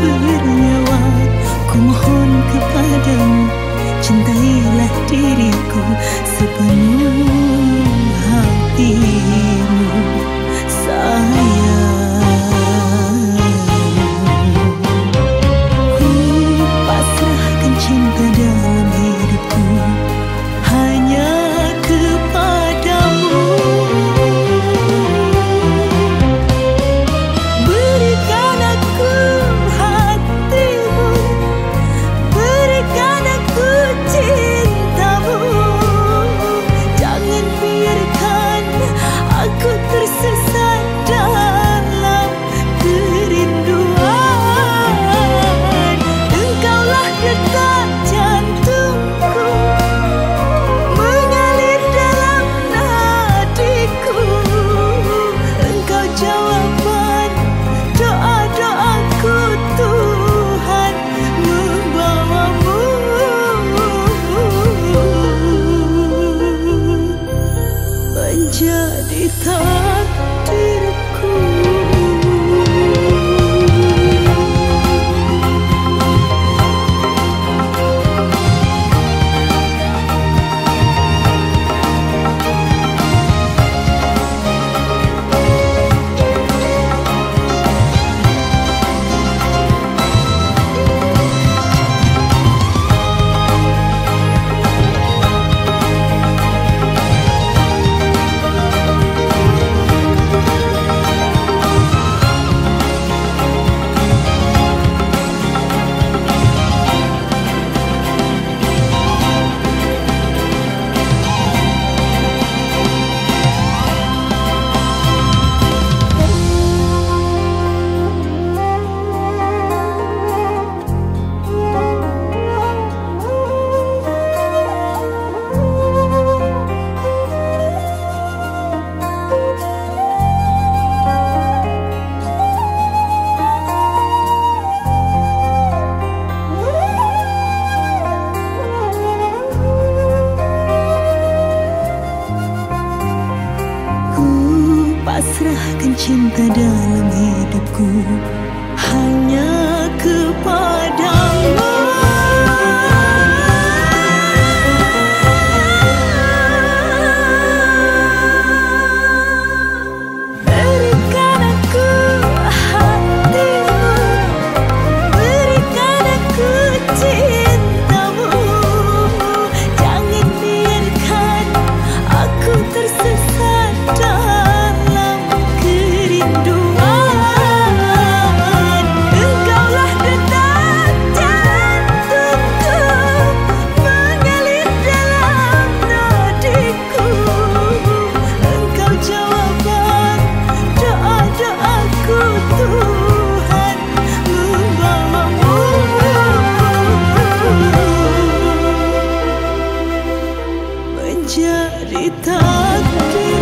bernyawa Ku mohon kepadamu Cintailah diriku sepenuh pasrahkan cinta dalam hidupku. Hanya kepadamu Jadi takdir.